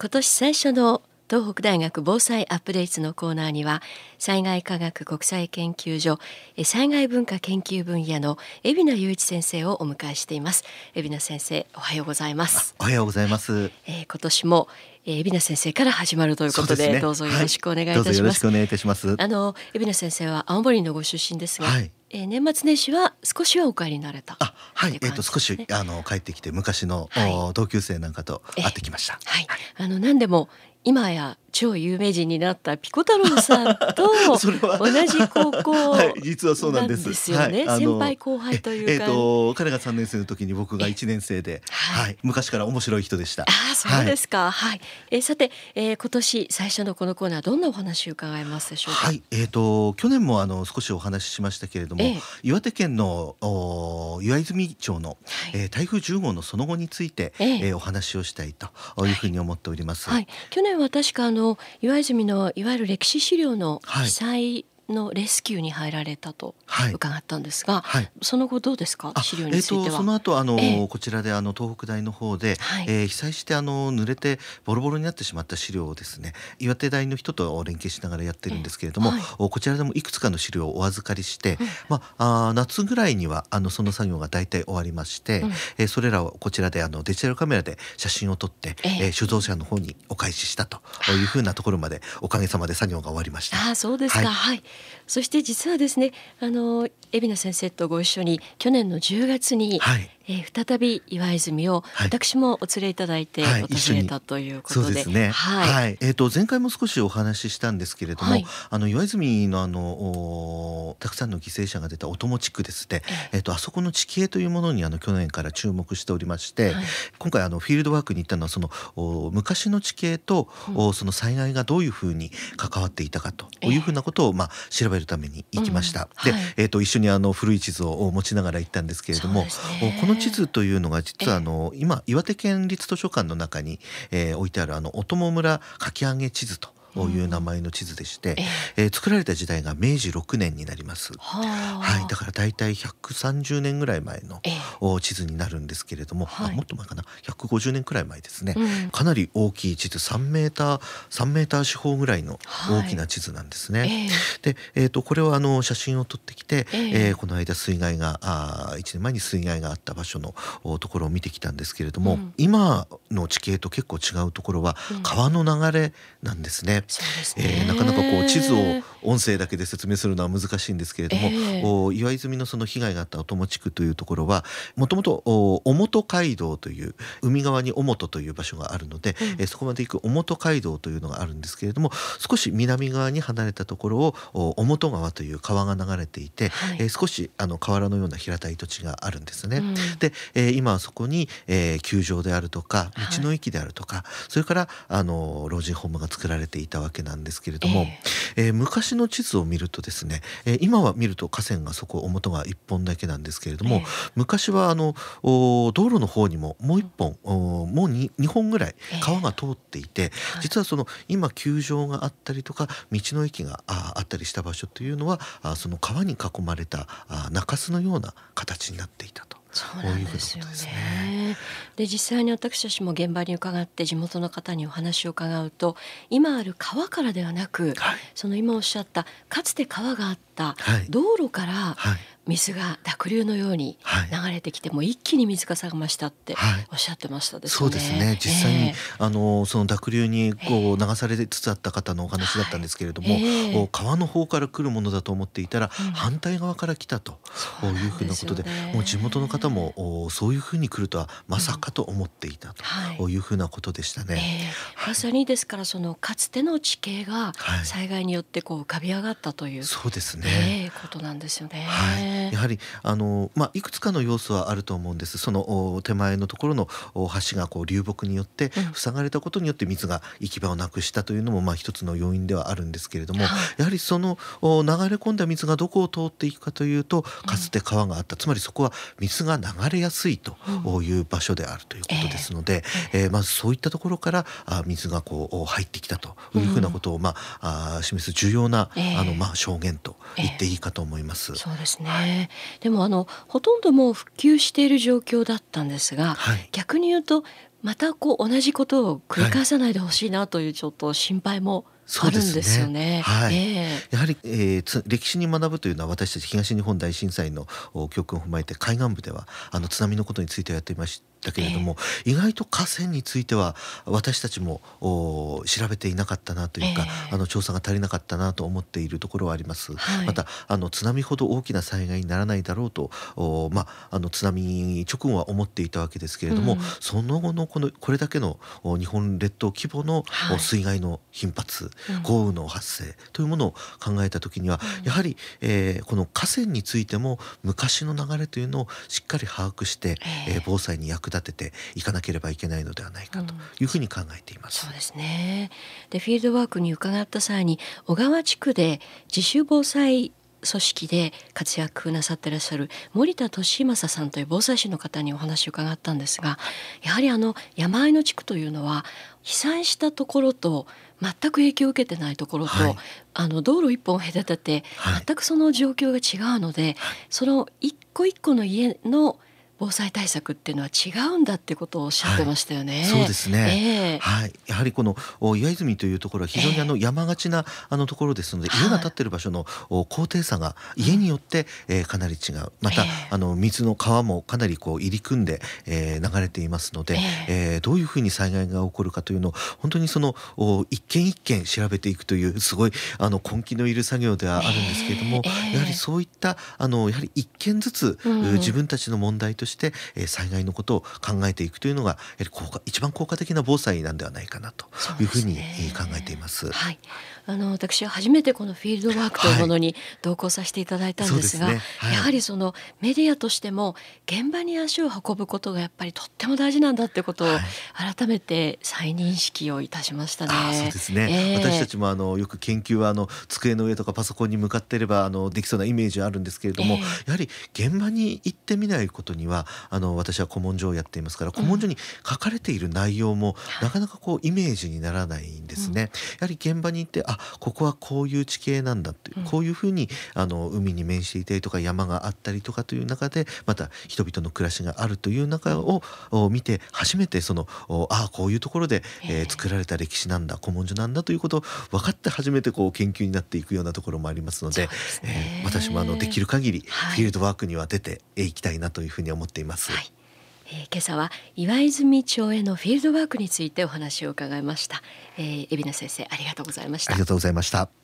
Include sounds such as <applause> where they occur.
今年最初の東北大学防災アップデートのコーナーには災害科学国際研究所災害文化研究分野の海老名雄一先生をお迎えしています。海老名先生おはようございます。おはようございます、えー、今年も海老名先生から始まるということで、ね、どうぞよろしくお願いいたします、はい、よろしくお願いいたします。あの海老名先生は青森のご出身ですが、はい、えー、年末年始は少しはお帰りになれた。あはい、ね、えっ、ー、と少しあの帰ってきて昔の、はい、同級生なんかと会ってきました、はい、あの何でも今や超有名人になったピコ太郎さんと <laughs> 同じ高校 <laughs> はい、実はそうなんです。はい、先輩後輩というか。えっ、ー、と彼が3年生の時に僕が1年生で、はい、昔から面白い人でした。あそうですか。はい、えー、さて、えー、今年最初のこのコーナーどんなお話を伺いますでしょうか？はいえっ、ー、と去年もあの少しお話ししましたけれども、えー、岩手県のお岩泉町の、はい、えー、台風10号のその後について、えー、えー、お話をしたいというふうに思っております、はい、去年は確かあの岩泉のいわゆる歴史資料の記載のレスキューに入られたと伺ったんですが、はい。はい、その後どうですか？資料については、えー、その後あの、えー、こちらであの東北大の方で、はい、えー、被災してあの濡れてボロボロになってしまった資料をですね岩手大の人と連携しながらやってるんですけれども、えー、こちらでもいくつかの資料をお預かりして、うん、まああ夏ぐらいにはあのその作業が大体終わりまして、うん、えー、それらをこちらであのデジタルカメラで写真を撮って、えー、えー、酒造者の方にお返ししたというふうなところまでおかげさまで作業が終わりました。あそうですか、はい、そして実はですねあの海老名先生とご一緒に去年の10月に、はい、えー、再び岩泉を私もお連れいただいて訪れたということで、はい、そうですね。はい。はい、えっ、ー、と前回も少しお話ししたんですけれども、はい、あの岩泉のあのたくさんの犠牲者が出たお友地区ですね。えっ、ー、とあそこの地形というものにあの去年から注目しておりまして、今回あのフィールドワークに行ったのはそのお昔の地形と、うん、その災害がどういうふうに関わっていたかというふうなことを、まあ調べるために行きました。うん、で、えっ、と一緒にあの古い地図を持ちながら行ったんですけれども、ね、この地図というのが実はあの、今岩手県立図書館の中に、えー、置いてあるあのお友村書き上げ地図とという名前の地図でして、えー、作られた時代が明治6年になります。はい、だから大体130年ぐらい前の、地図になるんですけれども、はい、もっと前かな？150年くらい前ですね、うん、かなり大きい地図3メーター3メーター四方ぐらいの大きな地図なんですね。はい、で、えーと、これはあの写真を撮ってきて、えー、えー、この間水害があ1年前に水害があった場所のところを見てきたんですけれども、うん、今の地形と結構違うところは川の流れなんですね。うん、えー、なかなかこう地図を音声だけで説明するのは難しいんですけれども、えー、岩泉のその被害があったお友地区というところはもともと尾本街道という海側に尾本という場所があるので、うん、えー、そこまで行く尾本街道というのがあるんですけれども少し南側に離れたところを尾本川という川が流れていて、はい、えー、少しあの河原のような平たい土地があるんですね。うん、で、えー、今はそこに、えー、球場であるとか道の駅であるとか、はい、それからあの老人ホームが作られていたわけなんですけれども、えー、えー、昔の地図を見るとですね、えー、今は見ると河川がそこ表が一本だけなんですけれども、えー、昔はあの道路の方にももう一本、うん、もう二本ぐらい川が通っていて、えー、実はその今球場があったりとか道の駅があったりした場所というのはあその川に囲まれたあ中州のような形になっていたと。そうなんですよね。で実際に私たちも現場に伺って地元の方にお話を伺うと今ある川からではなく、はい、その今おっしゃったかつて川があった道路から水が濁流のように流れてきて、はい、もう一気に水かさが増したっておっしゃってましたですね。そうですね。実際に、えー、あのその濁流にこう流されつつあった方のお話だったんですけれども、えー、川の方から来るものだと思っていたら、うん、反対側から来たというふうなことで、ね、もう地元の方もそういうふうに来るとはまさかと思っていたとい。うふうなことでしたね。うんえー、まさにですからそのかつての地形が災害によってこう浮かび上がったという、そうですね、えー、ことなんですよね。はいやはりあの、まあ、いくつかの要素はあると思うんです。その手前のところの橋がこう流木によって塞がれたことによって水が行き場をなくしたというのもまあ一つの要因ではあるんですけれども、やはりその流れ込んだ水がどこを通っていくかというとかつて川があった、つまりそこは水が流れやすいという場所であるということですので、えー、えー、まずそういったところからあ水がこう入ってきたというふうなことを、まあ、あ示す重要な、えー、あのまあ証言と言っていいかと思います。そうですね、でもあのほとんどもう復旧している状況だったんですが、はい、逆に言うとまたこう同じことを繰り返さないでほしいなというちょっと心配も、あるんですよね。はい、えー、やはり、えー、歴史に学ぶというのは私たち東日本大震災の教訓を踏まえて海岸部ではあの津波のことについてやっていましたけれども、えー、意外と河川については私たちも調べていなかったなというか、えー、あの調査が足りなかったなと思っているところはあります。はい、またあの津波ほど大きな災害にならないだろうとまああの津波直後は思っていたわけですけれども、うん、その後のこのこれだけの日本列島規模の水害の頻発、はい豪雨の発生というものを考えた時には、うん、やはり、えー、この河川についても昔の流れというのをしっかり把握して、えー、えー、防災に役立てていかなければいけないのではないかというふうに考えています。うん、そうですね。でフィールドワークに伺った際に小川地区で自主防災組織で活躍なさってらっしゃる森田利正さんという防災士の方にお話を伺ったんですがやはりあの山あいの地区というのは被災したところと全く影響を受けてないところと、はい、あの道路一本隔てて全くその状況が違うので、はい、その一個一個の家の防災対策っていうのは違うんだってことをおっしゃってましたよね。はい、そうですね、えー、はい、やはりこの岩泉というところは非常にあの山がちなあのところですので、えー、家が建ってる場所の高低差が家によってえかなり違う。また、あの水の川もかなりこう入り組んでえ流れていますので、えー、どういうふうに災害が起こるかというのを本当にその一件一件調べていくというすごいあの根気のいる作業ではあるんですけれども、やはりそういったあのやはり一件ずつ、自分たちの問題として、えー、災害のことを考えていくというのがやはり効果一番効果的な防災なんではないかなというふうに考えています。はい、あの私は初めてこのフィールドワークというものに同行させていただいたんですが、はいすね。はい、やはりそのメディアとしても現場に足を運ぶことがやっぱりとっても大事なんだってことを改めて再認識をいたしましたね。そうですね、えー、私たちもあのよく研究はあの机の上とかパソコンに向かっていればあのできそうなイメージあるんですけれども、えー、やはり現場に行ってみないことにはあの私は古文書をやっていますから古文書に書かれている内容も、なかなかこうイメージにならないんですね。やはり現場に行ってあここはこういう地形なんだっていう、こういうふうにあの海に面していたりとか山があったりとかという中でまた人々の暮らしがあるという中を見て初めてそのああこういうところで、えー、作られた歴史なんだ古文書なんだということを分かって初めてこう研究になっていくようなところもありますので、ね、えー、私もあのできる限りフィールドワークには出ていきたいなというふうに思っています。はいえー、今朝は岩泉町へのフィールドワークについてお話を伺いました、えー、海老名先生ありがとうございました。ありがとうございました。